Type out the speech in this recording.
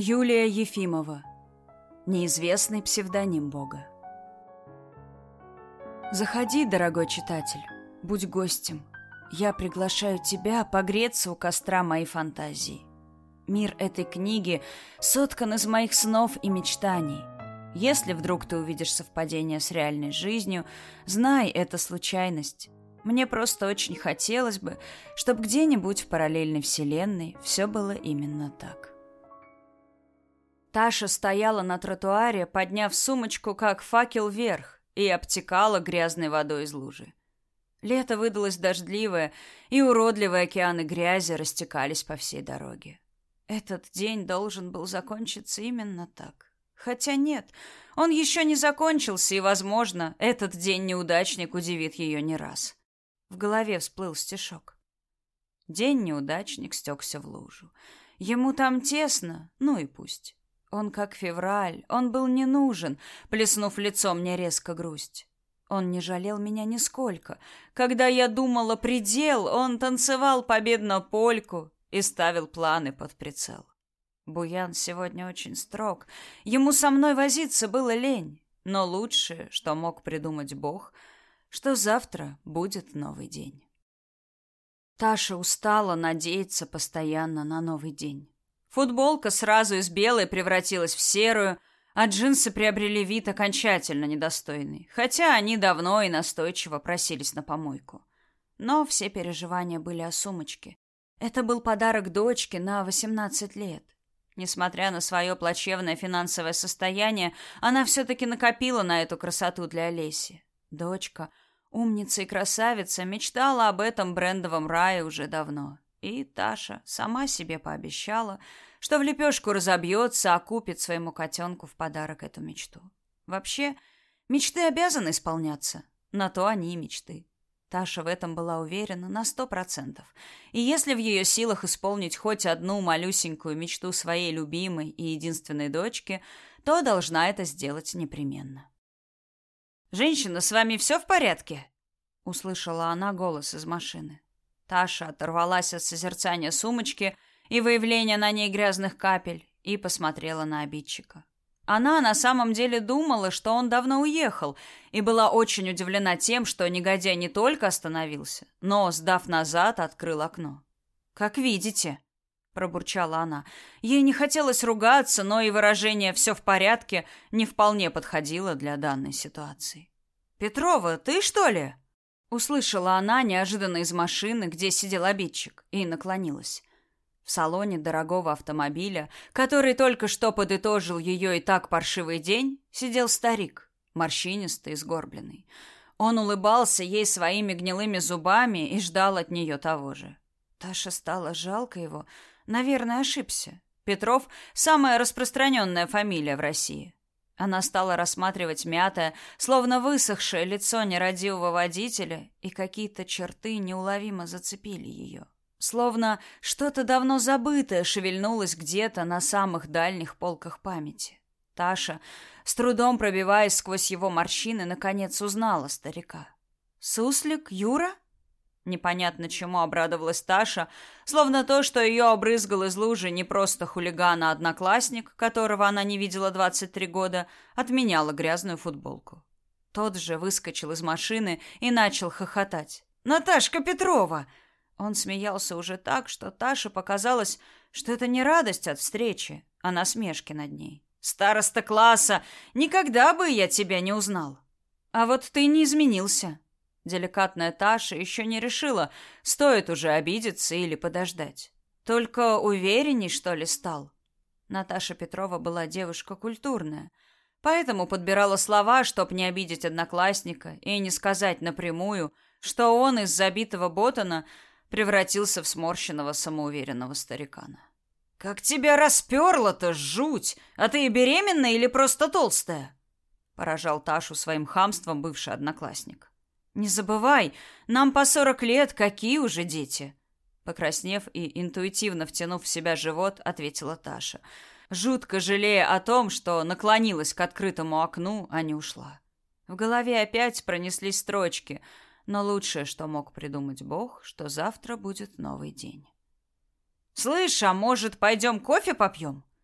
Юлия Ефимова. Неизвестный псевдоним Бога. Заходи, дорогой читатель, будь гостем. Я приглашаю тебя погреться у костра моей фантазии. Мир этой книги соткан из моих снов и мечтаний. Если вдруг ты увидишь совпадение с реальной жизнью, знай, это случайность. Мне просто очень хотелось бы, чтобы где-нибудь в параллельной вселенной все было именно так. Таша стояла на тротуаре, подняв сумочку, как факел вверх, и обтекала грязной водой из лужи. Лето выдалось дождливое, и уродливые океаны грязи растекались по всей дороге. Этот день должен был закончиться именно так. Хотя нет, он еще не закончился, и, возможно, этот день-неудачник удивит ее не раз. В голове всплыл стишок. День-неудачник стекся в лужу. Ему там тесно, ну и пусть. Он как февраль, он был не нужен, плеснув лицом мне резко грусть. Он не жалел меня нисколько. Когда я думала предел, он танцевал победно польку и ставил планы под прицел. Буян сегодня очень строг. Ему со мной возиться было лень. Но лучшее, что мог придумать Бог, что завтра будет новый день. Таша устала надеяться постоянно на новый день. Футболка сразу из белой превратилась в серую, а джинсы приобрели вид окончательно недостойный, хотя они давно и настойчиво просились на помойку. Но все переживания были о сумочке. Это был подарок дочке на 18 лет. Несмотря на свое плачевное финансовое состояние, она все-таки накопила на эту красоту для Олеси. Дочка, умница и красавица, мечтала об этом брендовом рае уже давно. И Таша сама себе пообещала, что в лепешку разобьется, а купит своему котенку в подарок эту мечту. Вообще, мечты обязаны исполняться. На то они и мечты. Таша в этом была уверена на сто процентов. И если в ее силах исполнить хоть одну малюсенькую мечту своей любимой и единственной дочки, то должна это сделать непременно. «Женщина, с вами все в порядке?» — услышала она голос из машины. Таша оторвалась от созерцания сумочки и выявления на ней грязных капель и посмотрела на обидчика. Она на самом деле думала, что он давно уехал, и была очень удивлена тем, что негодяй не только остановился, но, сдав назад, открыл окно. «Как видите», — пробурчала она. Ей не хотелось ругаться, но и выражение «все в порядке» не вполне подходило для данной ситуации. «Петрова, ты что ли?» Услышала она неожиданно из машины, где сидел обидчик, и наклонилась. В салоне дорогого автомобиля, который только что подытожил ее и так паршивый день, сидел старик, морщинистый и сгорбленный. Он улыбался ей своими гнилыми зубами и ждал от нее того же. Таша стала жалко его. Наверное, ошибся. Петров – самая распространенная фамилия в России. Она стала рассматривать мятое, словно высохшее лицо нерадивого водителя, и какие-то черты неуловимо зацепили ее. Словно что-то давно забытое шевельнулось где-то на самых дальних полках памяти. Таша, с трудом пробиваясь сквозь его морщины, наконец узнала старика. «Суслик? Юра?» Непонятно чему обрадовалась Таша, словно то, что ее обрызгал из лужи не просто хулиган, а одноклассник, которого она не видела 23 года, отменяла грязную футболку. Тот же выскочил из машины и начал хохотать. «Наташка Петрова!» Он смеялся уже так, что Таше показалось, что это не радость от встречи, а насмешки над ней. «Староста класса! Никогда бы я тебя не узнал!» «А вот ты не изменился!» Деликатная Таша еще не решила, стоит уже обидеться или подождать. Только уверенней, что ли, стал. Наташа Петрова была девушка культурная, поэтому подбирала слова, чтоб не обидеть одноклассника и не сказать напрямую, что он из забитого ботана превратился в сморщенного самоуверенного старикана. «Как тебя расперло-то, жуть! А ты беременная или просто толстая?» Поражал Ташу своим хамством бывший одноклассник. Не забывай, нам по сорок лет, какие уже дети? Покраснев и интуитивно втянув в себя живот, ответила Таша, жутко жалея о том, что наклонилась к открытому окну, а не ушла. В голове опять пронеслись строчки, но лучшее, что мог придумать Бог, что завтра будет новый день. «Слышь, а может, пойдем кофе попьем?»